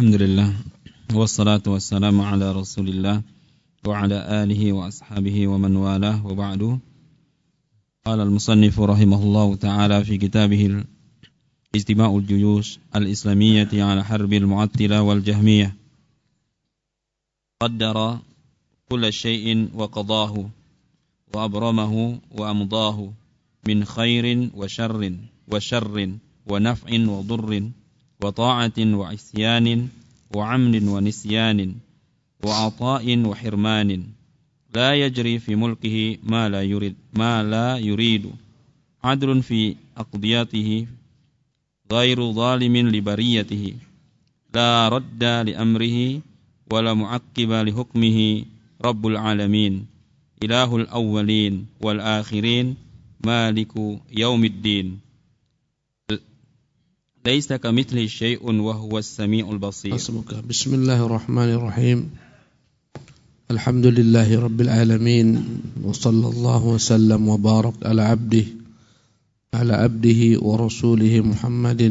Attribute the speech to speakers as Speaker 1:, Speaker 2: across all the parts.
Speaker 1: الحمد لله والصلاة والسلام على رسول الله وعلى آله وأصحابه ومن والاه وبعد. قال المصنف رحمه الله تعالى في كتابه اجتماع الجيوش الإسلامية على حرب المعطلة والجهمية. قدر كل شيء وقضاه وأبرمه وأمضاه من خير وشر وشر ونفع وضر. وطاعة وعصيان وعمل ونسيان وعطاء وحرمان لا يجري في ملكه ما لا يريد ما لا يريد. عدل في أقضياته غير ظالم لبريته. لا رد لأمره ولا معقب لحكمه. رب العالمين إله الأولين والآخرين مالك يوم الدين. ليس كمثله شيء وهو السميع البصير.
Speaker 2: بسم الله الرحمن الرحيم. الحمد لله رب العالمين وصلى الله وسلم وبارك على عبده على عبده ورسوله محمد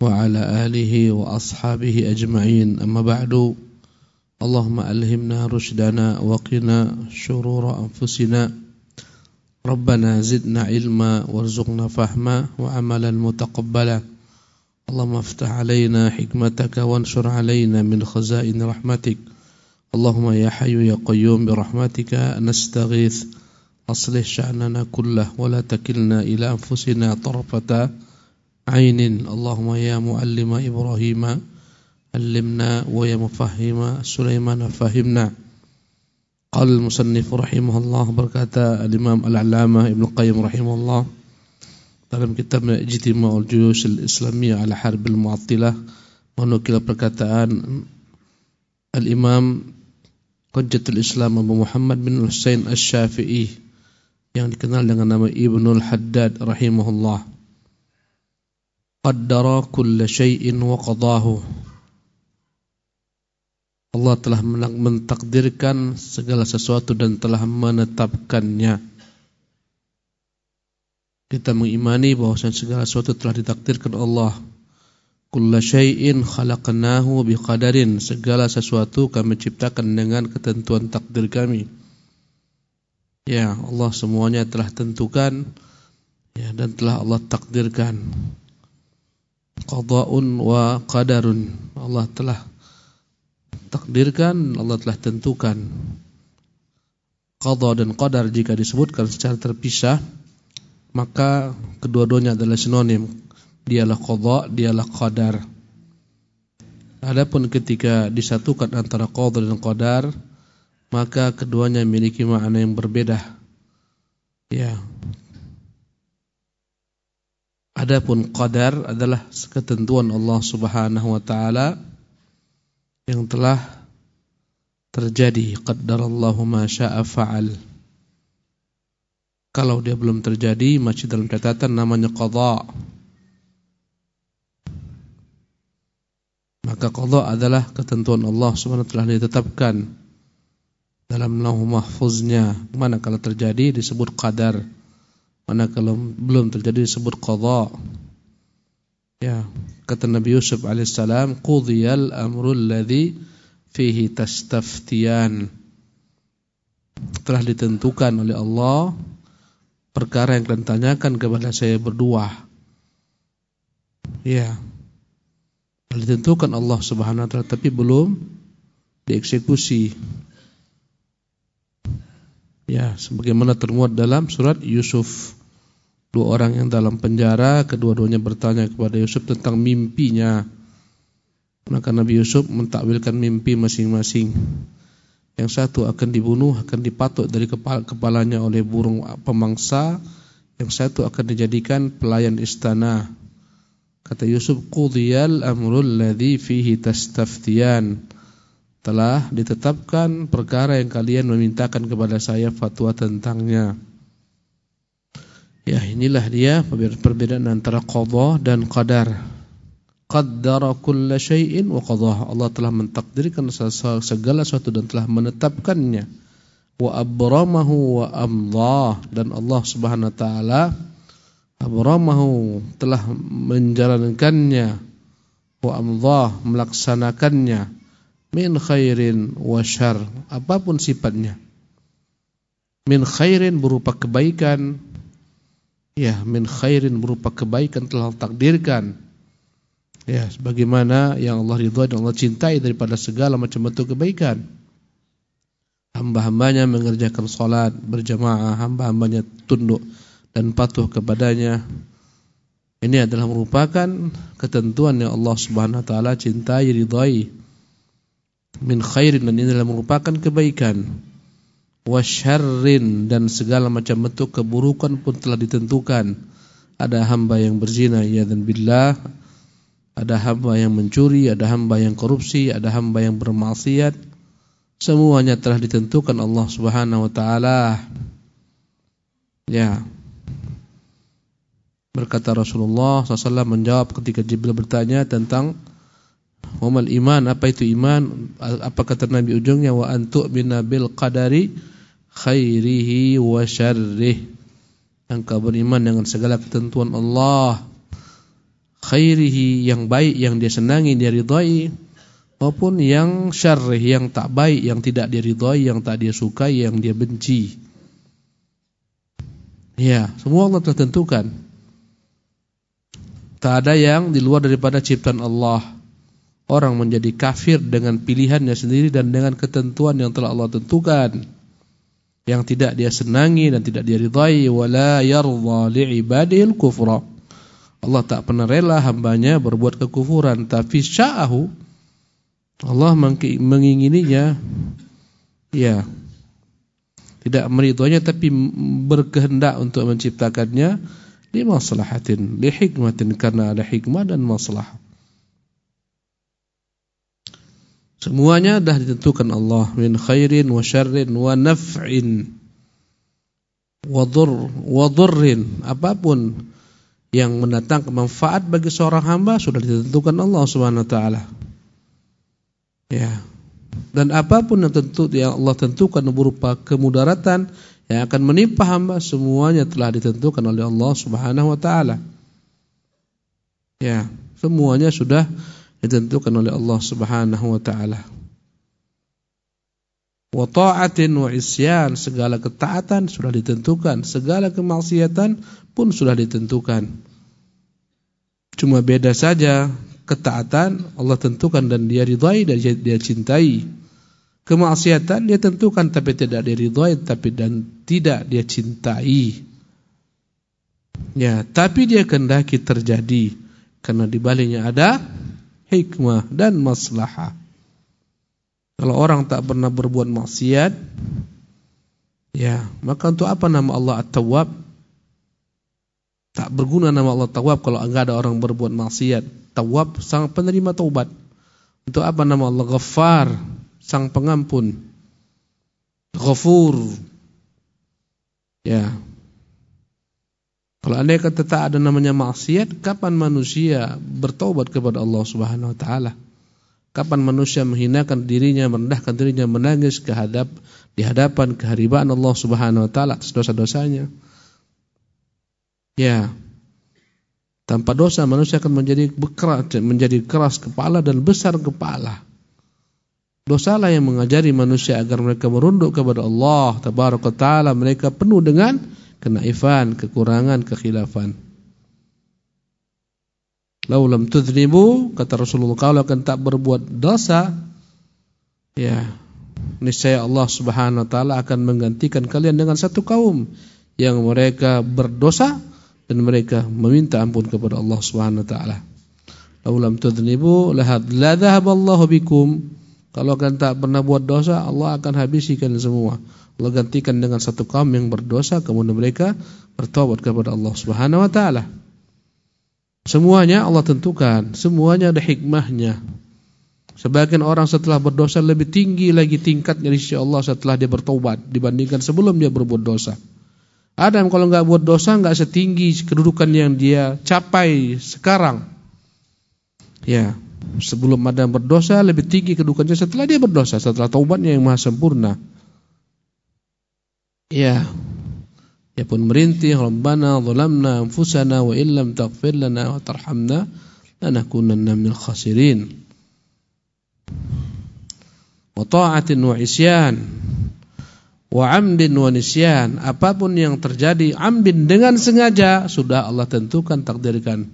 Speaker 2: وعلى آله وأصحابه أجمعين. أما بعد اللهم ألهمنا رشدنا وقنا شرور أنفسنا ربنا زدنا علما وارزقنا فهما وعملا متقبلا. اللهم افتح علينا حكمتك وانشر علينا من خزائن رحمتك. اللهم يا حي يا قيوم برحمتك نستغيث. أصلح شأننا كله ولا تكلنا إلى أنفسنا طرفة عين. اللهم يا معلم إبراهيم علمنا ويا مفهم سليمان فهمنا. قال المصنف رحمه الله berkata Imam Al-Allamah Ibnu Qayyim rahimahullah dalam kitab Ijtima'ul Juyush Al-Islamiyah ala Harb Al-Mu'attilah menukil perkataan Al-Imam Hujjatul Islam Abu Muhammad bin Husain Asy-Syafi'i yang dikenal dengan nama Ibnul Haddad rahimahullah qaddara kulla syai'in wa qadahu Allah telah mentakdirkan segala sesuatu dan telah menetapkannya. Kita mengimani bahwa segala sesuatu telah ditakdirkan Allah. Kulla syai'in khalaqnahu biqadarin. Segala sesuatu kami ciptakan dengan ketentuan takdir kami. Ya, Allah semuanya telah tentukan ya dan telah Allah takdirkan. Qada'un wa qadarun. Allah telah takdirkan, Allah telah tentukan. Qadha dan qadar jika disebutkan secara terpisah, maka kedua-duanya adalah sinonim. Dialah qadha, dialah qadar. Adapun ketika disatukan antara qadha dan qadar, maka keduanya memiliki makna yang berbeda. Ya. Adapun qadar adalah ketentuan Allah Subhanahu wa taala yang telah terjadi. Qaddarallahu ma syaa fa'al. Kalau dia belum terjadi masih dalam catatan namanya qadha. Maka qadha adalah ketentuan Allah Subhanahu telah ditetapkan dalam lauh mahfuznya. Mana kalau terjadi disebut qadar. Mana kalau belum terjadi disebut qadha Ya, kata Nabi Yusuf alaihissalam, "Qudiyal amrul ladzi fihi tastaftiyan." Telah ditentukan oleh Allah perkara yang kalian tanyakan kepada saya berdua. Ya. Telah ditentukan Allah Subhanahu wa taala tapi belum dieksekusi. Ya, sebagaimana termuat dalam surat Yusuf Dua orang yang dalam penjara, kedua-duanya bertanya kepada Yusuf tentang mimpinya. Maka Nabi Yusuf mentakwilkan mimpi masing-masing. Yang satu akan dibunuh, akan dipatuk dari kepala kepalanya oleh burung pemangsa. Yang satu akan dijadikan pelayan istana. Kata Yusuf, "Qudiyal amrul ladzi fihi tastaftiyan." Telah ditetapkan perkara yang kalian memintakan kepada saya fatwa tentangnya. Ya inilah dia perbedaan antara qadha dan qadar. Qaddara kulla syai'in wa qadha. Allah telah mentakdirkan segala sesuatu dan telah menetapkannya. Wa abramahu wa amdha dan Allah Subhanahu wa taala abramahu telah menjalankannya wa amdhah melaksanakannya min khairin wa syar apa pun sifatnya min khairin berupa kebaikan ya min khairin berupa kebaikan telah takdirkan. Ya sebagaimana yang Allah ridha dan Allah cintai daripada segala macam bentuk kebaikan. Hamba-hambanya mengerjakan salat berjamaah hamba-hambanya tunduk dan patuh kepadanya. Ini adalah merupakan ketentuan yang Allah Subhanahu wa taala cintai ridai min khairin dan ini adalah merupakan kebaikan wasyarrin dan segala macam bentuk keburukan pun telah ditentukan. Ada hamba yang berzina ya dan billah. Ada hamba yang mencuri ada hamba yang korupsi ada hamba yang bermaksiat. Semuanya telah ditentukan Allah Subhanahu wa taala. Ya. Berkata Rasulullah SAW menjawab ketika Jibril bertanya tentang Wamal iman, apa itu iman? Apa kata Nabi ujungnya? Wa antu bil qadari khairihi wa syarrih. Engkau beriman dengan segala ketentuan Allah. Khairihi yang baik, yang dia senangi, dia ridhai. Maupun yang syarrih, yang tak baik, yang tidak dia ridhai, yang tak dia sukai, yang dia benci. Ya, semua Allah telah tentukan. Tak ada yang di luar daripada ciptaan Allah. Orang menjadi kafir dengan pilihannya sendiri dan dengan ketentuan yang telah Allah tentukan. Yang tidak dia senangi dan tidak dia ridai wala yarda li'ibadihil kufra. Allah tak pernah rela hambanya berbuat kekufuran tapi sya'ahu Allah mengingininya ya tidak meridhoinya tapi berkehendak untuk menciptakannya li maslahatin, li hikmatin karena ada hikmah dan masalah. Semuanya dah ditentukan Allah min khairin wa syarrin wa naf'in wa dhur wa dhurrin apa pun yang mendatangkan manfaat bagi seorang hamba sudah ditentukan Allah Subhanahu wa taala. Ya. Dan apa pun yang tentu yang Allah tentukan berupa kemudaratan yang akan menimpa hamba semuanya telah ditentukan oleh Allah Subhanahu wa taala. Ya, semuanya sudah ditentukan oleh Allah Subhanahu wa taala. Wa ta'atin wa isyan, segala ketaatan sudah ditentukan, segala kemaksiatan pun sudah ditentukan. Cuma beda saja ketaatan Allah tentukan dan dia ridai dan dia cintai. Kemaksiatan dia tentukan tapi tidak diridhoi tapi dan tidak dia cintai. Ya, tapi dia kehendaki terjadi karena di baliknya ada hikmah dan maslahah. Kalau orang tak pernah berbuat maksiat, ya, maka untuk apa nama Allah At-Tawwab? Tak berguna nama Allah Tawwab kalau enggak ada orang berbuat maksiat. Tawwab sang penerima taubat. Untuk apa nama Allah Ghaffar? sang pengampun Ghafur ya kalau anda kata tak ada namanya maksiat kapan manusia bertobat kepada Allah Subhanahu wa taala? Kapan manusia menghinakan dirinya merendahkan dirinya menangis kehadap di hadapan keharibaan Allah Subhanahu wa taala atas dosa-dosanya? Ya. Tanpa dosa manusia akan menjadi bekeras menjadi keras kepala dan besar kepala. Dosalah yang mengajari manusia agar mereka merunduk kepada Allah taala mereka penuh dengan kenaifan, kekurangan, kekhilafan. Lau lam tudhnibu kata Rasulullah kalau akan tak berbuat dosa ya niscaya Allah Subhanahu wa taala akan menggantikan kalian dengan satu kaum yang mereka berdosa dan mereka meminta ampun kepada Allah Subhanahu wa taala. Lau lam tudhnibu la dhahaballahu bikum kalau kalian tak pernah buat dosa, Allah akan habisi kalian semua. Allah gantikan dengan satu kaum yang berdosa, kemudian mereka bertobat kepada Allah Subhanahu wa taala. Semuanya Allah tentukan, semuanya ada hikmahnya. Sebagian orang setelah berdosa lebih tinggi lagi tingkatnya di sisi Allah setelah dia bertobat dibandingkan sebelum dia berbuat dosa. Adam kalau nggak buat dosa nggak setinggi kedudukan yang dia capai sekarang. Ya, sebelum Adam berdosa lebih tinggi kedudukannya setelah dia berdosa setelah taubatnya yang maha sempurna ya. Ya pun merintih rabbana zalamna anfusana wa illam taghfir lana wa tarhamna lanakunanna minal khasirin. Wa ta'atin wa isyan wa amdin wa nisyan. Apa pun yang terjadi amdin dengan sengaja sudah Allah tentukan takdirkan.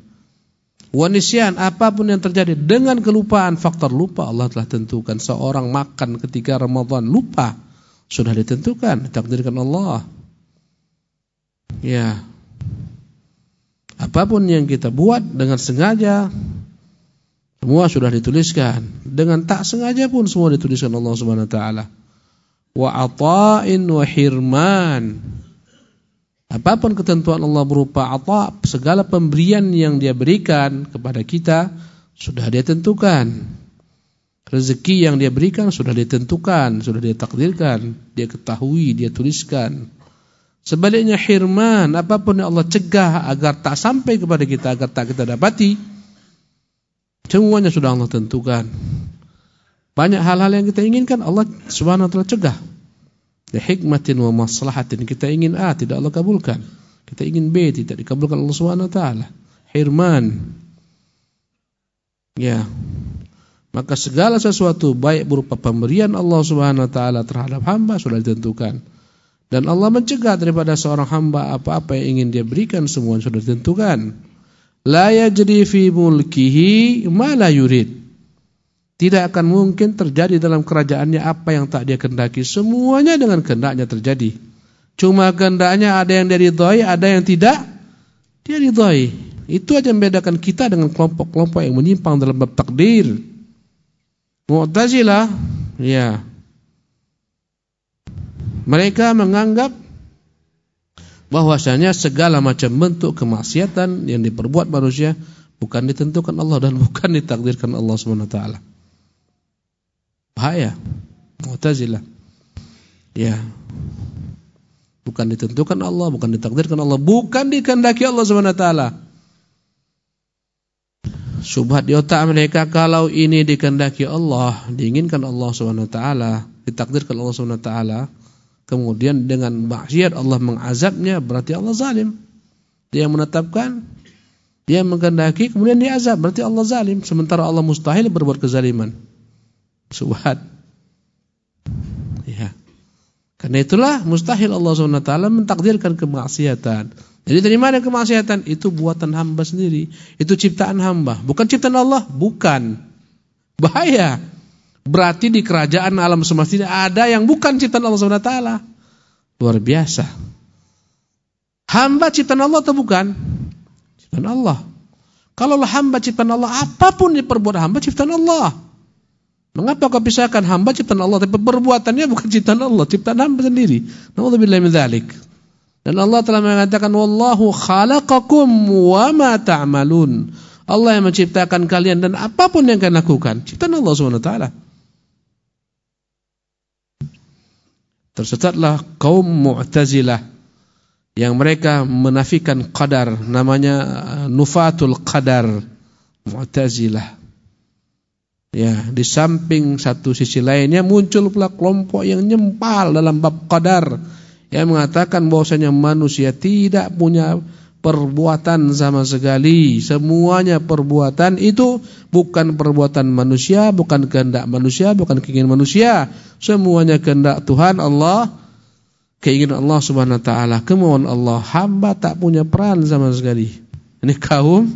Speaker 2: Wa nisyan apa pun yang terjadi dengan kelupaan faktor lupa Allah telah tentukan. Seorang makan ketika Ramadan lupa sudah ditentukan takdirkan Allah ya apa pun yang kita buat dengan sengaja semua sudah dituliskan dengan tak sengaja pun semua dituliskan Allah Subhanahu wa taala wa ata'in wa hirman. Apa pun ketentuan Allah berupa ata, segala pemberian yang dia berikan kepada kita sudah dia tentukan. Rezeki yang dia berikan sudah ditentukan, sudah dia takdirkan, dia ketahui, dia tuliskan. Sebaliknya hirman, apa pun yang Allah cegah agar tak sampai kepada kita, agar tak kita dapati, semuanya sudah Allah tentukan. Banyak hal-hal yang kita inginkan Allah Subhanahu wa taala cegah. Di hikmatin wa maslahatin kita ingin A tidak Allah kabulkan. Kita ingin B tidak dikabulkan Allah Subhanahu wa taala. Hirman. Ya. Maka segala sesuatu baik berupa pemberian Allah Subhanahu wa taala terhadap hamba sudah ditentukan. Dan Allah mencegah daripada seorang hamba apa-apa yang ingin dia berikan semua sudah ditentukan. La yajri fi mulkihi ma la yurid. Tidak akan mungkin terjadi dalam kerajaannya apa yang tak dia kendaki. Semuanya dengan kehendaknya terjadi. Cuma kehendaknya ada yang dia ridhoi, ada yang tidak dia ridhoi. Itu aja membedakan kita dengan kelompok-kelompok yang menyimpang dalam bab takdir. Mu'tazilah, ya. Mereka menganggap bahwasanya segala macam bentuk kemaksiatan yang diperbuat manusia bukan ditentukan Allah dan bukan ditakdirkan Allah Subhanahu wa taala. Bahaya. Mu'tazilah. Ya. Bukan ditentukan Allah, bukan ditakdirkan Allah, bukan dikehendaki Allah Subhanahu wa taala. Subhat di otak mereka kalau ini dikehendaki Allah, diinginkan Allah taala, ditakdirkan Allah taala, kemudian dengan maksiat Allah mengazabnya, berarti Allah zalim. Dia menetapkan, dia mengkehendaki, kemudian dia azab, berarti Allah zalim. Sementara Allah mustahil berbuat kezaliman subhat. Ya. Karena itulah mustahil Allah SWT mentakdirkan kemaksiatan. Jadi dari mana kemaksiatan? Itu buatan hamba sendiri. Itu ciptaan hamba. Bukan ciptaan Allah? Bukan. Bahaya. Berarti di kerajaan alam semesta ini ada yang bukan ciptaan Allah SWT. Luar biasa. Hamba ciptaan Allah atau bukan? Ciptaan Allah. Kalau hamba ciptaan Allah, apa pun diperbuat hamba ciptaan Allah. Mengapa kau pisahkan hamba ciptaan Allah tapi perbuatannya bukan ciptaan Allah, ciptaan hamba sendiri. Nauzubillahi min. Dan Allah telah mengatakan wallahu khalaqakum wa ma ta'malun. Allah yang menciptakan kalian dan apa pun yang kalian lakukan, ciptaan Allah Subhanahu wa taala. Tersesatlah kaum Mu'tazilah yang mereka menafikan qadar, namanya uh, nufatul qadar. Mu'tazilah. Ya, di samping satu sisi lainnya muncul pula kelompok yang nyempal dalam bab qadar yang mengatakan bahwasanya manusia tidak punya perbuatan sama sekali. Semuanya perbuatan itu bukan perbuatan manusia, bukan kehendak manusia, bukan keinginan manusia. Semuanya kehendak Tuhan Allah, keinginan Allah Subhanahu wa taala, kemauan Allah. Hamba tak punya peran sama sekali. Ini kaum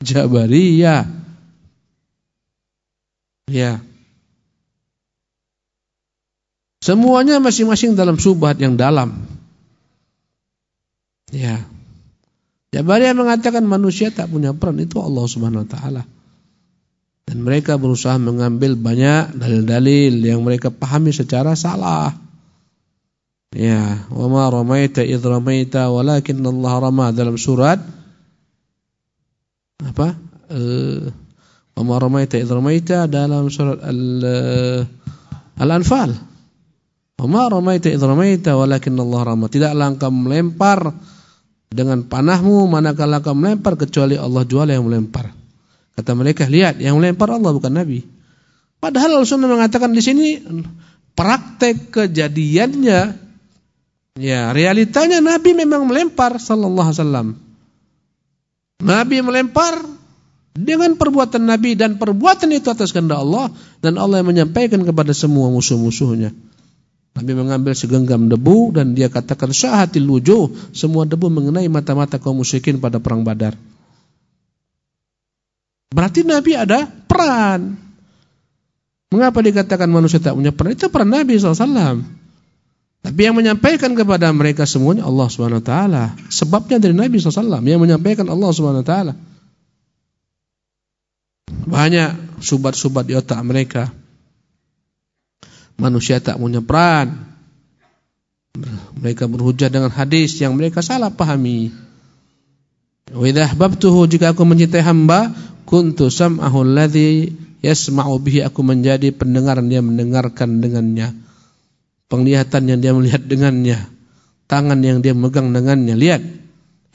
Speaker 2: Jabariyah Ya. Semuanya masing-masing dalam subhat yang dalam. Ya. Jabariyah mengatakan manusia tak punya peran itu Allah Subhanahu wa taala. Dan mereka berusaha mengambil banyak dalil-dalil yang mereka pahami secara salah. Ya, wa ma ramaita id ramaita Allah rama dalam surat apa? Uh, Wa ma ramaita idh ramaita dalam surat Al-Anfal. Wa ma ramaita idh ramaita Allah rama. Tidaklah engkau melempar dengan panahmu manakala engkau melempar kecuali Allah jual yang melempar. Kata mereka, lihat yang melempar Allah bukan Nabi. Padahal Rasulullah mengatakan di sini praktek kejadiannya ya realitanya Nabi memang melempar sallallahu alaihi wasallam. Nabi melempar dengan perbuatan Nabi dan perbuatan itu atas kehendak Allah dan Allah yang menyampaikan kepada semua musuh-musuhnya. Nabi mengambil segenggam debu dan dia katakan syahatil wujuh, semua debu mengenai mata-mata kaum musyrikin pada perang Badar. Berarti Nabi ada peran. Mengapa dikatakan manusia tak punya peran? Itu peran Nabi SAW. Tapi yang menyampaikan kepada mereka semuanya Allah SWT. Sebabnya dari Nabi SAW. Yang menyampaikan Allah SWT. Banyak subat-subat di otak mereka. Manusia tak punya peran. Mereka berhujah dengan hadis yang mereka salah pahami. Wa idza jika aku mencintai hamba kuntu sam'ahu alladhi yasma'u bihi aku menjadi pendengar dia mendengarkan dengannya. Penglihatan yang dia melihat dengannya. Tangan yang dia megang dengannya. Lihat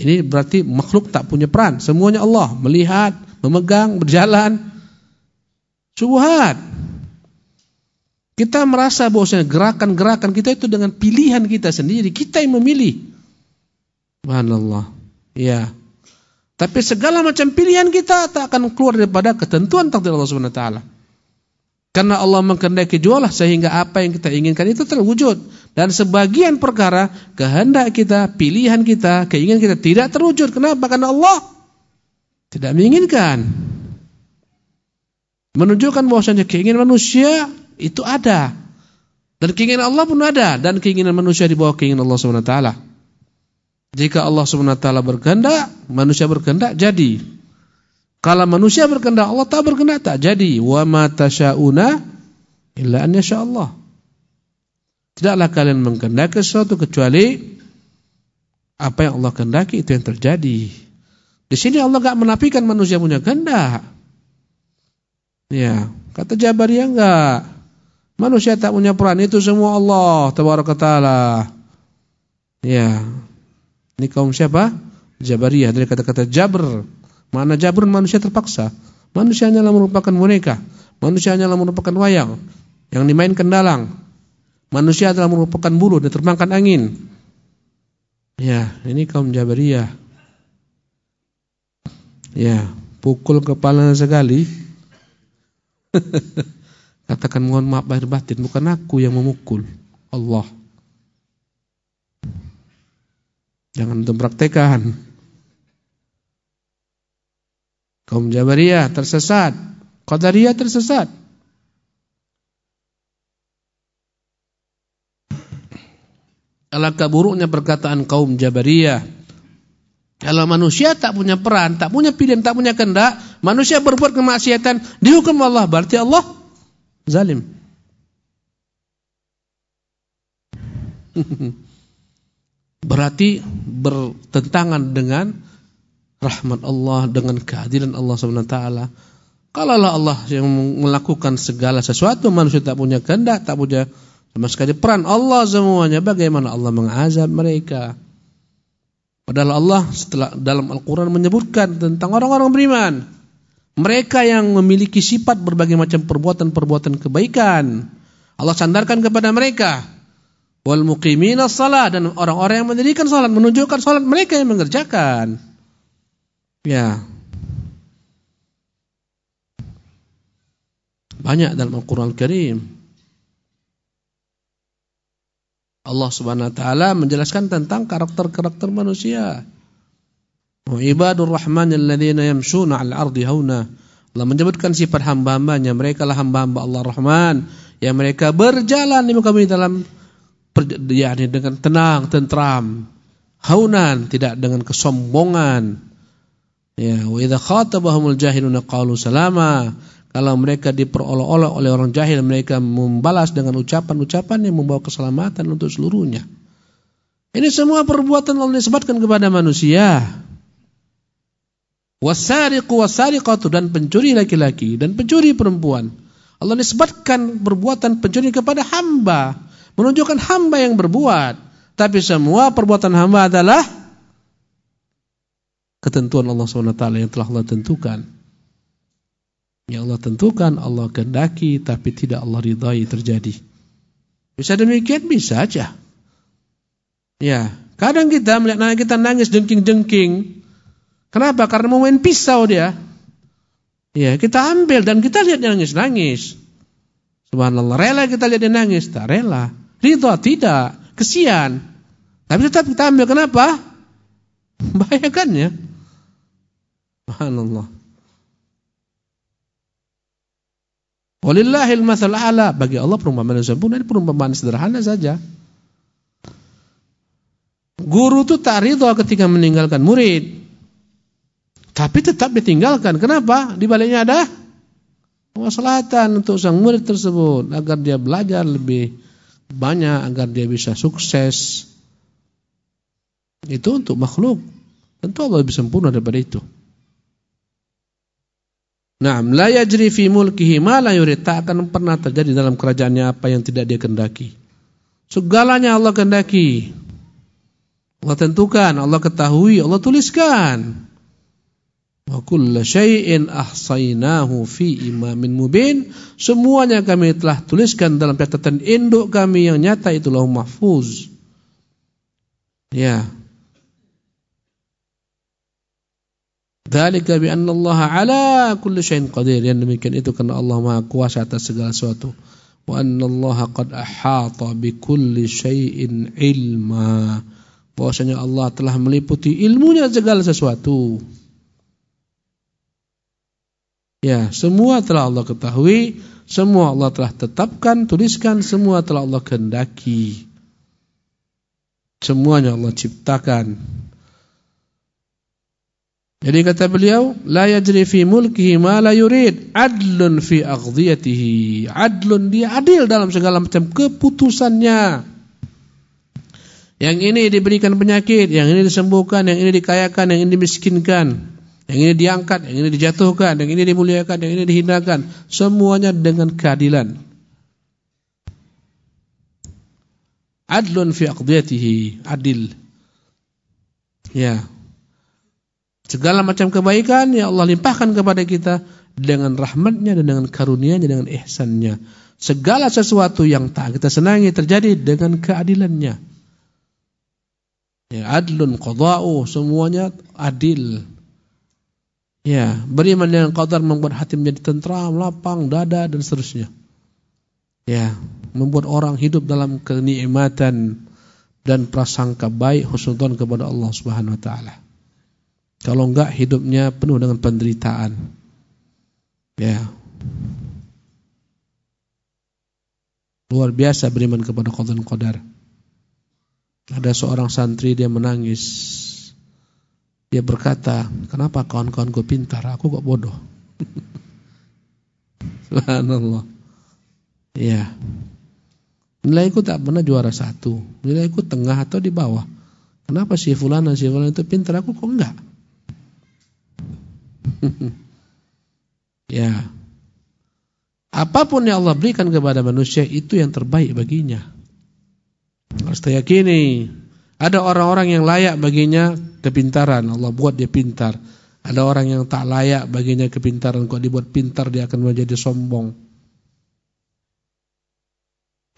Speaker 2: ini berarti makhluk tak punya peran. Semuanya Allah melihat memegang berjalan. Subhat kita merasa bahwasanya gerakan-gerakan kita itu dengan pilihan kita sendiri kita yang memilih subhanallah ya tapi segala macam pilihan kita tak akan keluar daripada ketentuan takdir Allah Subhanahu wa taala. Karena Allah mengkehendaki jualah sehingga apa yang kita inginkan itu terwujud dan sebagian perkara kehendak kita, pilihan kita, keinginan kita tidak terwujud. Kenapa? Karena Allah tidak menginginkan. Menunjukkan bahwasanya keinginan manusia itu ada dan keinginan Allah pun ada dan keinginan manusia di bawah keinginan Allah Subhanahu wa taala. Jika Allah SWT berkehendak, manusia berkehendak jadi. Kalau manusia berkehendak, Allah tak berkehendak tak jadi. Wa ma tasyauna illa an Allah. Tidaklah kalian mengkehendaki sesuatu kecuali apa yang Allah kehendaki itu yang terjadi. Di sini Allah enggak menafikan manusia punya kehendak. Ya, kata Jabariyah enggak. Manusia tak punya peran itu semua Allah tabaraka taala. Ya, ini kaum siapa? Jabariyah dari kata-kata jabr. Mana jabr manusia terpaksa. Manusia hanyalah merupakan boneka. Manusia hanyalah merupakan wayang yang dimainkan dalang. Manusia adalah merupakan bulu dan terbangkan angin. Ya, ini kaum Jabariyah. Ya, pukul kepala sekali. Katakan mohon maaf lahir batin, bukan aku yang memukul. Allah. Jangan untuk praktekan. Kaum Jabariyah tersesat, Qadariyah tersesat. Alangkah buruknya perkataan kaum Jabariyah. Kalau manusia tak punya peran, tak punya pilihan, tak punya kehendak, manusia berbuat kemaksiatan, dihukum Allah, berarti Allah zalim. berarti bertentangan dengan rahmat Allah dengan keadilan Allah taala. Kalaulah Allah yang melakukan segala sesuatu manusia tak punya kehendak, tak punya sama sekali peran Allah semuanya bagaimana Allah mengazab mereka? Padahal Allah setelah dalam Al-Qur'an menyebutkan tentang orang-orang beriman. Mereka yang memiliki sifat berbagai macam perbuatan-perbuatan kebaikan. Allah sandarkan kepada mereka wal muqimina shalah dan orang-orang yang mendirikan salat menunjukkan salat mereka yang mengerjakan. Ya. Banyak dalam Al-Qur'an Al Karim. Allah Subhanahu wa taala menjelaskan tentang karakter-karakter manusia. Wa ibadur rahman alladziina yamshuna 'alal ardi hauna. Allah menyebutkan sifat hamba-hambanya, mereka lah hamba-hamba Allah Rahman yang mereka berjalan di muka bumi dalam yakni dengan tenang, tentram, haunan, tidak dengan kesombongan. Ya, wa idza khatabahumul jahiluna qalu salama. Kalau mereka diperolok-olok oleh orang jahil, mereka membalas dengan ucapan-ucapan yang membawa keselamatan untuk seluruhnya. Ini semua perbuatan Allah disebutkan kepada manusia. Wasariqu wasariqatu dan pencuri laki-laki dan pencuri perempuan. Allah nisbatkan perbuatan pencuri kepada hamba menunjukkan hamba yang berbuat. Tapi semua perbuatan hamba adalah ketentuan Allah SWT yang telah Allah tentukan. Yang Allah tentukan, Allah kehendaki, tapi tidak Allah ridhai terjadi. Bisa demikian? Bisa aja. Ya, kadang kita melihat anak kita nangis jengking-jengking. Kenapa? Karena mau main pisau dia. Ya, kita ambil dan kita lihat dia nangis-nangis. Subhanallah, rela kita lihat dia nangis, tak rela. Ridho tidak, kesian. Tapi tetap kita ambil, kenapa? Bahayakannya. Subhanallah. Walillahil mathal ala. Bagi Allah perumpamaan yang sempurna ini perumpamaan sederhana saja. Guru itu tak ridho ketika meninggalkan murid. Tapi tetap ditinggalkan. Kenapa? Di baliknya ada kemaslahatan untuk sang murid tersebut agar dia belajar lebih banyak, agar dia bisa sukses. Itu untuk makhluk. Tentu Allah lebih sempurna daripada itu. Nah, la yajri fi mulkihi ma akan pernah terjadi dalam kerajaannya apa yang tidak dia kendaki. Segalanya Allah kendaki. Allah tentukan, Allah ketahui, Allah tuliskan. Wa kulla syai'in ahsainahu fi imamin mubin. Semuanya kami telah tuliskan dalam catatan induk kami yang nyata itulah mahfuz. Ya. Dzalika bi anna Allah ala kulli syai'in qadir. Yang demikian itu karena Allah Maha kuasa atas segala sesuatu. Wa anna Allah qad ahata bi kulli syai'in ilma. Bahwasanya Allah telah meliputi ilmunya segala sesuatu. Ya, semua telah Allah ketahui, semua Allah telah tetapkan, tuliskan, semua telah Allah kehendaki. Semuanya Allah ciptakan. Jadi kata beliau, la yajri fi mulkihi ma la yurid, adlun fi aghdiyatihi. Adlun dia adil dalam segala macam keputusannya. Yang ini diberikan penyakit, yang ini disembuhkan, yang ini dikayakan, yang ini dimiskinkan. Yang ini diangkat, yang ini dijatuhkan, yang ini dimuliakan, yang ini dihinakan. Semuanya dengan keadilan. Adlun fi aqdiyatihi, adil. Ya. Segala macam kebaikan ya Allah limpahkan kepada kita dengan rahmatnya dan dengan karunia-Nya dengan ihsannya. Segala sesuatu yang tak kita senangi terjadi dengan keadilannya. Ya, adlun qada'u semuanya adil. Ya, beriman dengan qadar membuat hati menjadi tentram, lapang, dada dan seterusnya. Ya, membuat orang hidup dalam kenikmatan dan prasangka baik husnudzon kepada Allah Subhanahu wa taala. Kalau enggak hidupnya penuh dengan penderitaan. Ya. Luar biasa beriman kepada qadar. Ada seorang santri dia menangis dia berkata, kenapa kawan-kawan gue pintar, aku kok bodoh? Subhanallah. Ya. Nilaiku tak pernah juara satu. Nilaiku tengah atau di bawah. Kenapa si fulana si fulana itu pintar, aku kok enggak? ya. Apa pun yang Allah berikan kepada manusia itu yang terbaik baginya. Harus yakini ada orang-orang yang layak baginya kepintaran, Allah buat dia pintar. Ada orang yang tak layak baginya kepintaran, kok dibuat pintar dia akan menjadi sombong.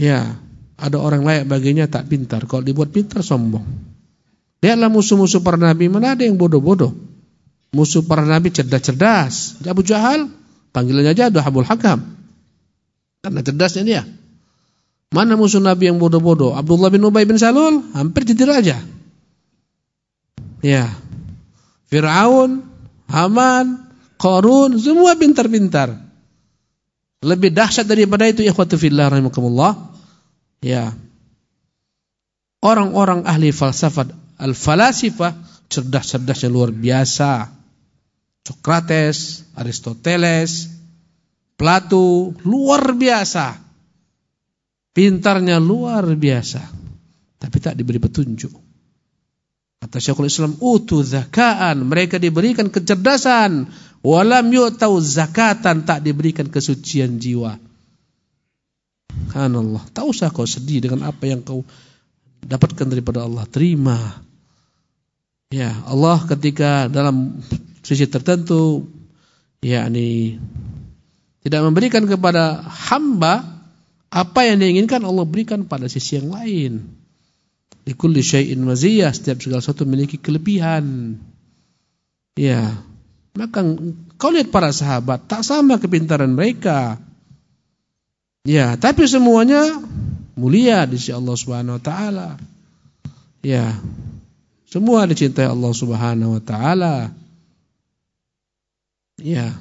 Speaker 2: Ya, ada orang layak baginya tak pintar, kalau dibuat pintar sombong. Lihatlah musuh-musuh para nabi, mana ada yang bodoh-bodoh. Musuh para nabi cerdas-cerdas. Abu Jahal, panggilannya aja Abdul Hakam. Karena cerdasnya dia. Mana musuh Nabi yang bodoh-bodoh? Abdullah bin Ubay bin Salul hampir jadi raja. Ya. Fir'aun, Haman, Qarun, semua pintar-pintar. Lebih dahsyat daripada itu ikhwatu fillah rahimakumullah. Ya. Orang-orang ahli falsafat al-falasifah cerdas-cerdasnya luar biasa. Socrates, Aristoteles, Plato luar biasa. Pintarnya luar biasa. Tapi tak diberi petunjuk. Kata Syekhul Islam, utu zakaan. Mereka diberikan kecerdasan. Walam yu'tau zakatan. Tak diberikan kesucian jiwa. Allah. Tak usah kau sedih dengan apa yang kau dapatkan daripada Allah. Terima. Ya, Allah ketika dalam sisi tertentu yakni tidak memberikan kepada hamba apa yang diinginkan Allah berikan pada sisi yang lain. Likulli syai'in maziyah, setiap segala sesuatu memiliki kelebihan. Ya, maka Kau lihat para sahabat, tak sama kepintaran mereka. Ya, tapi semuanya mulia di sisi Allah Subhanahu wa taala. Ya. Semua dicintai Allah Subhanahu wa taala. Ya.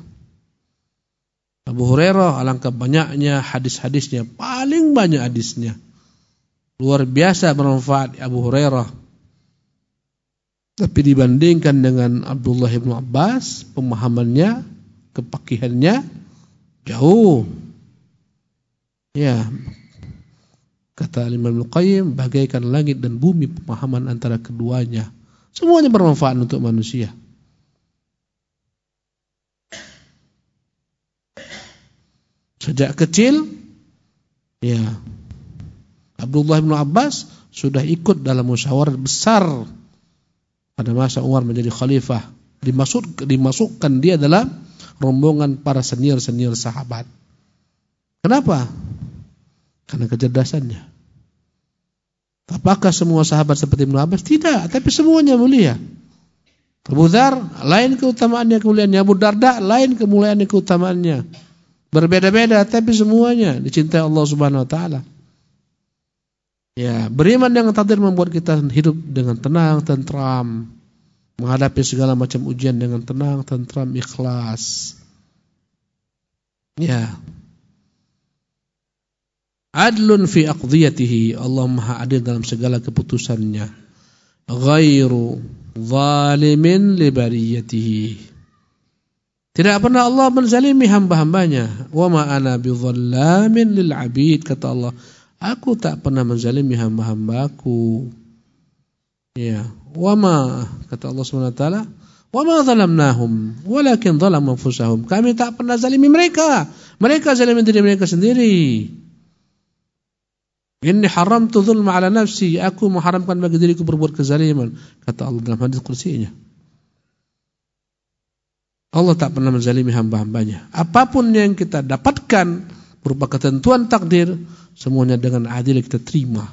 Speaker 2: Abu Hurairah alangkah banyaknya hadis-hadisnya, paling banyak hadisnya. Luar biasa bermanfaat Abu Hurairah. Tapi dibandingkan dengan Abdullah bin Abbas, pemahamannya, kepakihannya jauh. Ya. Kata Imam Al-Qayyim, bagaikan langit dan bumi pemahaman antara keduanya. Semuanya bermanfaat untuk manusia. Sejak kecil, ya, Abdullah bin Abbas sudah ikut dalam musyawarah besar pada masa Umar menjadi khalifah dimasuk dimasukkan dia dalam rombongan para senior-senior sahabat. Kenapa? Karena kecerdasannya. Apakah semua sahabat seperti Ibnu Abbas? Tidak, tapi semuanya mulia. Abu Dhar, lain keutamaannya kemuliaannya. Abu Darda, lain kemuliaannya keutamaannya. Berbeda-beda, tapi semuanya dicintai Allah Subhanahu Wa Taala. Ya, beriman dengan takdir membuat kita hidup dengan tenang, tentram, menghadapi segala macam ujian dengan tenang, tentram, ikhlas. Ya. Adlun fi aqdiyatihi, Allah Maha adil dalam segala keputusannya. Ghairu zalimin li bariyatihi. Tidak pernah Allah menzalimi hamba-hambanya. Wa ma ana bidhallamin lil 'abid kata Allah. Aku tak pernah menzalimi hamba-hambaku. Ya, wama kata Allah Subhanahu wa taala, wama zalamnahum walakin zalamu anfusahum. Kami tak pernah zalimi mereka. Mereka zalimi diri mereka sendiri. Inni haramtu dzulma ala nafsi. Aku mengharamkan bagi diriku berbuat kezaliman, kata Allah dalam hadis kursinya. Allah tak pernah menzalimi hamba-hambanya. Apa pun yang kita dapatkan berupa ketentuan takdir, semuanya dengan adil kita terima.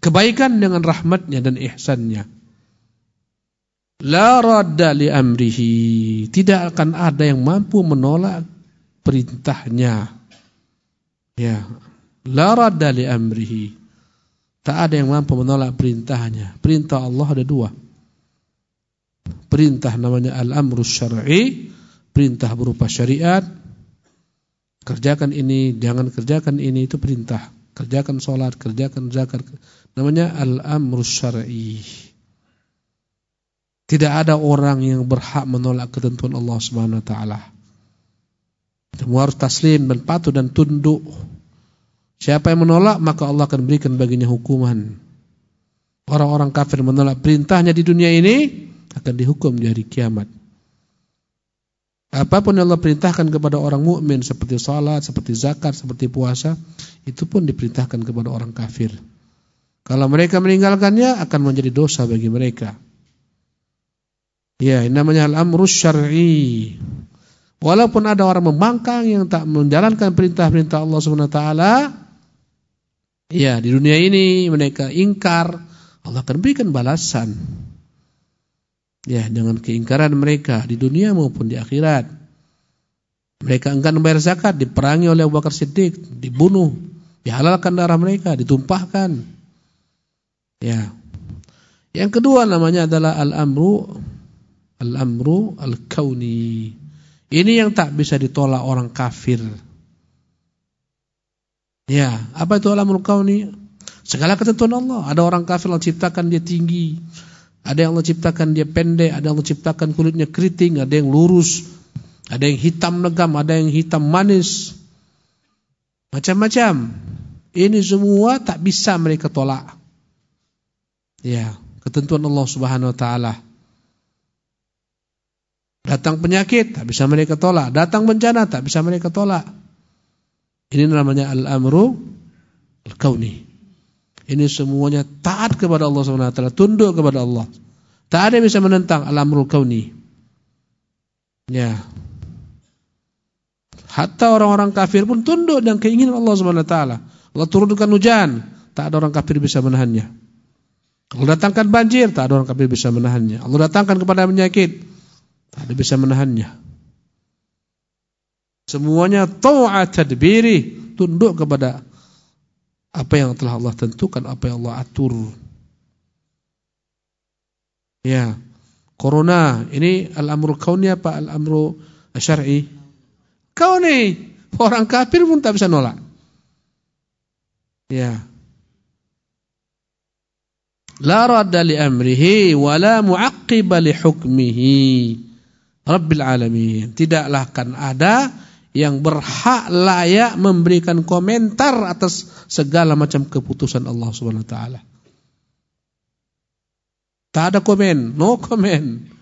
Speaker 2: Kebaikan dengan rahmatnya dan ihsannya. La li amrihi. Tidak akan ada yang mampu menolak perintahnya. Ya. La radda li amrihi. Tak ada yang mampu menolak perintahnya. Perintah Allah ada dua. Perintah namanya al-amru syar'i, perintah berupa syariat, Kerjakan ini, jangan kerjakan ini itu perintah. Kerjakan sholat, kerjakan zakat. Namanya al-amru syar'i. Tidak ada orang yang berhak menolak ketentuan Allah Subhanahu wa taala. Semua harus taslim dan patuh dan tunduk. Siapa yang menolak maka Allah akan berikan baginya hukuman. Orang-orang kafir menolak perintahnya di dunia ini akan dihukum di hari kiamat. Apa pun yang Allah perintahkan kepada orang mukmin seperti salat, seperti zakat, seperti puasa, itu pun diperintahkan kepada orang kafir. Kalau mereka meninggalkannya akan menjadi dosa bagi mereka. Ya, namanya al-amrus syar'i. Walaupun ada orang membangkang yang tak menjalankan perintah-perintah Allah Subhanahu wa taala, ya, di dunia ini mereka ingkar, Allah akan berikan balasan. Ya, dengan keingkaran mereka di dunia maupun di akhirat. Mereka enggan membayar zakat, diperangi oleh Abu Bakar Siddiq, dibunuh, dihalalkan darah mereka, ditumpahkan. Ya. Yang kedua namanya adalah al-amru al-amru al-kauni. Ini yang tak bisa ditolak orang kafir. Ya, apa itu al-amru kauni? Segala ketentuan Allah. Ada orang kafir yang ciptakan dia tinggi, ada yang Allah ciptakan dia pendek, ada yang Allah ciptakan kulitnya keriting, ada yang lurus, ada yang hitam legam, ada yang hitam manis. Macam-macam. Ini semua tak bisa mereka tolak. Ya, ketentuan Allah Subhanahu wa taala. Datang penyakit tak bisa mereka tolak, datang bencana tak bisa mereka tolak. Ini namanya al-amru al-kauni. Ini semuanya taat kepada Allah SWT, tunduk kepada Allah. Tak ada yang bisa menentang alamul kauni. Ya. Hatta orang-orang kafir pun tunduk dan keinginan Allah SWT. Allah turunkan hujan, tak ada orang kafir bisa menahannya. Allah datangkan banjir, tak ada orang kafir bisa menahannya. Allah datangkan kepada penyakit, Tak ada bisa menahannya. Semuanya ta'a tadbiri, tunduk kepada apa yang telah Allah tentukan, apa yang Allah atur. Ya. Corona ini al-amru kauni apa al-amru syar'i? Kauni. Orang kafir pun tak bisa nolak. Ya. La radda li amrihi wa la mu'aqqiba li hukmihi. Rabbil alamin. Tidaklah kan ada yang berhak layak memberikan komentar atas segala macam keputusan Allah Subhanahu wa taala. Tak ada komen, no komen.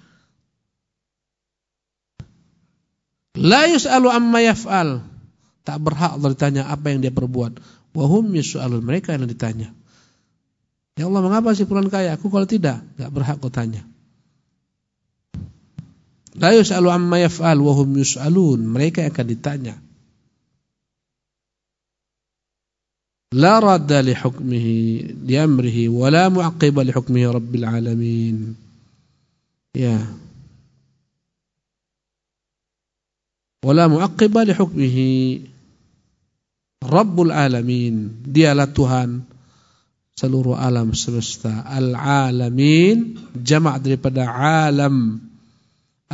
Speaker 2: La yus'alu amma yaf'al. Tak berhak Allah ditanya apa yang dia perbuat. Wahum yus'alun. Mereka yang ditanya. Ya Allah mengapa si pulang kaya? Aku kalau tidak, tak berhak kau tanya. La yus'alu amma yaf'al wa yus'alun. Mereka akan ditanya. La radda li hukmihi li amrihi wa la mu'aqqiba li hukmihi rabbil alamin. Ya. Wa la mu'aqqiba li hukmihi Rabbul alamin. Dialah Tuhan seluruh alam semesta. Al-alamin jamak daripada alam.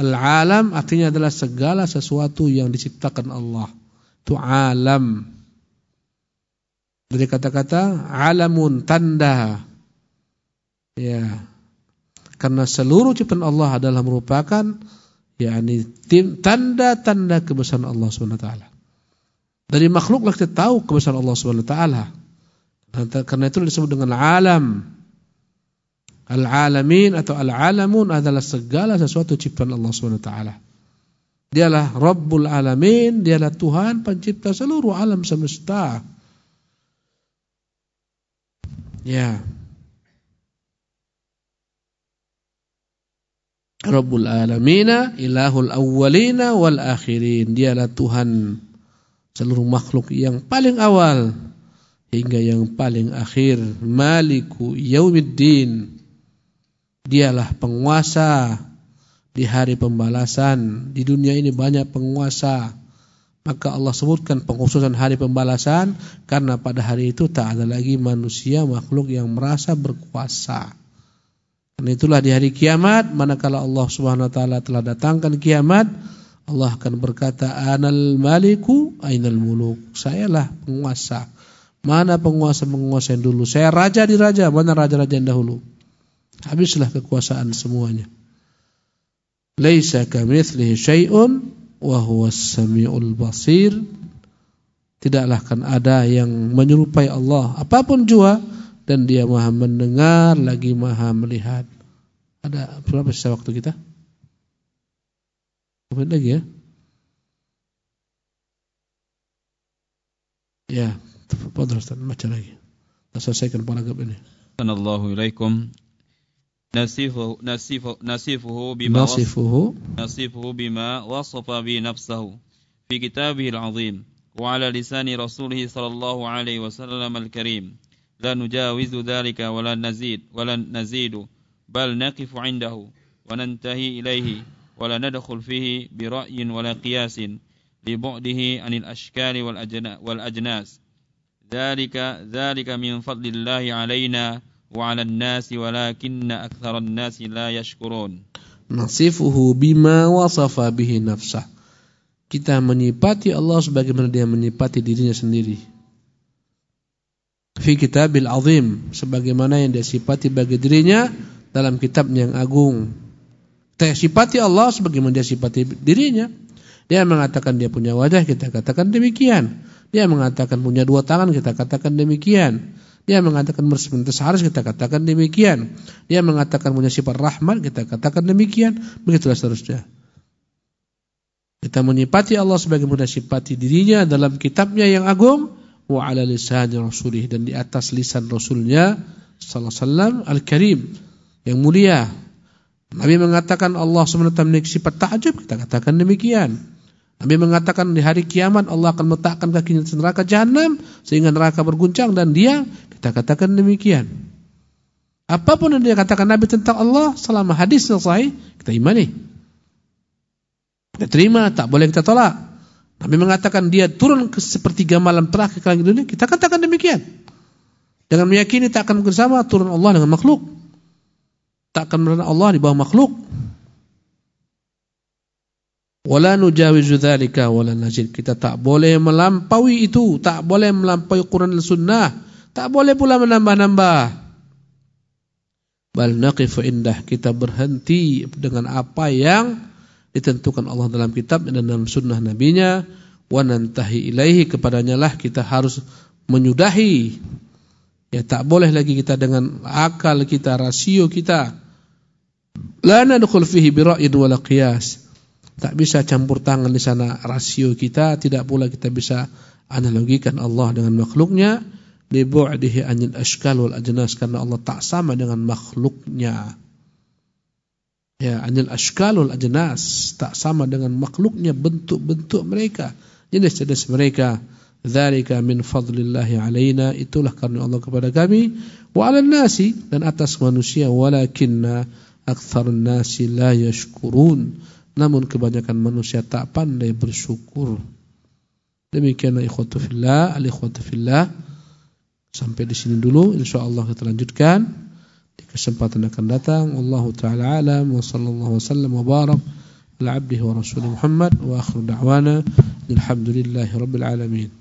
Speaker 2: Al-Alam artinya adalah segala sesuatu yang diciptakan Allah Itu alam dari kata-kata alamun tanda. Ya. Karena seluruh ciptaan Allah adalah merupakan yakni tanda-tanda kebesaran Allah Subhanahu taala. Dari makhluklah kita tahu kebesaran Allah Subhanahu taala. Karena itu disebut dengan alam. Al-alamin atau al-alamun adalah segala sesuatu ciptaan Allah taala. Dialah Rabbul Alamin, dialah Tuhan pencipta seluruh alam semesta. Ya. Rabbul alamina, ilahul awwalina wal akhirin. Dialah Tuhan seluruh makhluk yang paling awal hingga yang paling akhir. Maliku yaumiddin. Dialah penguasa di hari pembalasan. Di dunia ini banyak penguasa. Maka Allah sebutkan pengkhususan hari pembalasan karena pada hari itu tak ada lagi manusia makhluk yang merasa berkuasa. Karena itulah di hari kiamat manakala Allah Subhanahu wa taala telah datangkan kiamat, Allah akan berkata, "Anal maliku ainal muluk." Sayalah penguasa. Mana penguasa-penguasa yang dulu? Saya raja di raja, mana raja-raja yang dahulu? Habislah kekuasaan semuanya. Laisa kamitslihi syai'un wa huwas samiul basir. Tidaklah kan ada yang menyerupai Allah apa pun jua dan dia maha mendengar lagi maha melihat. Ada berapa sisa waktu kita? Kemudian lagi ya? Ya Ustaz. Baca lagi. Kita selesaikan paragraf ini.
Speaker 1: Assalamualaikum نصفه نصفه نصفه بما
Speaker 2: نصفه.
Speaker 1: نصفه بما وصف به نفسه في كتابه العظيم وعلى لسان رسوله صلى الله عليه وسلم الكريم. لا نجاوز ذلك ولا نزيد ولا نزيد بل نقف عنده وننتهي إليه ولا ندخل فيه برأي ولا قياس لبعده عن الأشكال والأجناس. ذلك ذلك من فضل الله علينا وعلى الناس ولكن أكثر الناس لا يشكرون
Speaker 2: نصفه بما وصف به نفسه kita menyipati Allah sebagaimana dia menyipati dirinya sendiri fi kitabil azim sebagaimana yang dia sifati bagi dirinya dalam kitab yang agung kita sifati Allah sebagaimana dia sifati dirinya dia mengatakan dia punya wajah kita katakan demikian dia mengatakan punya dua tangan kita katakan demikian dia mengatakan bersementas harus kita katakan demikian. Dia mengatakan punya sifat rahmat kita katakan demikian. Begitulah seterusnya. Kita menyipati Allah sebagai sifati dirinya dalam kitabnya yang agung wa ala lisan rasulih dan di atas lisan rasulnya sallallahu alaihi al-karim yang mulia. Nabi mengatakan Allah SWT memiliki sifat takjub kita katakan demikian. Nabi mengatakan di hari kiamat Allah akan meletakkan kakinya di neraka jahanam sehingga neraka berguncang dan dia kita katakan demikian. Apa pun yang dia katakan Nabi tentang Allah selama hadis sahih kita imani. Kita terima, tak boleh kita tolak. Nabi mengatakan dia turun ke sepertiga malam terakhir ke langit dunia, kita katakan demikian. Dengan meyakini tak akan bersama turun Allah dengan makhluk. Tak akan berada Allah di bawah makhluk. Wala nujawizu dzalika wala najid. Kita tak boleh melampaui itu, tak boleh melampaui Quran dan Sunnah, tak boleh pula menambah-nambah. Bal naqifu indah kita berhenti dengan apa yang ditentukan Allah dalam kitab dan dalam sunnah nabinya. Wa nantahi ilaihi kepadanya lah kita harus menyudahi. Ya tak boleh lagi kita dengan akal kita rasio kita. La nadkhul fihi bi ra'yin wala qiyas. Tak bisa campur tangan di sana rasio kita tidak pula kita bisa analogikan Allah dengan makhluknya li bu'dihi anil ashkal wal ajnas karena Allah tak sama dengan makhluknya. Ya anil ashkalul ajnas tak sama dengan makhluknya bentuk-bentuk mereka jenis-jenis mereka. Dzalika min fadlillahi alaina itulah karena Allah kepada kami. Wa 'alan nasi dan atas manusia walakinna aktsarun nasi la yashkurun. Namun kebanyakan manusia tak pandai bersyukur. Demikianlah ikhwatu fillah al ikhwatu fillah sampai di sini dulu. Insyaallah kita lanjutkan. Di kesempatan akan datang. Allah taala alam. Wa sallallahu wasallam wa barak ala abdihi wa rasulih Muhammad wa akhiru da'wana. Alhamdulillahi rabbil alamin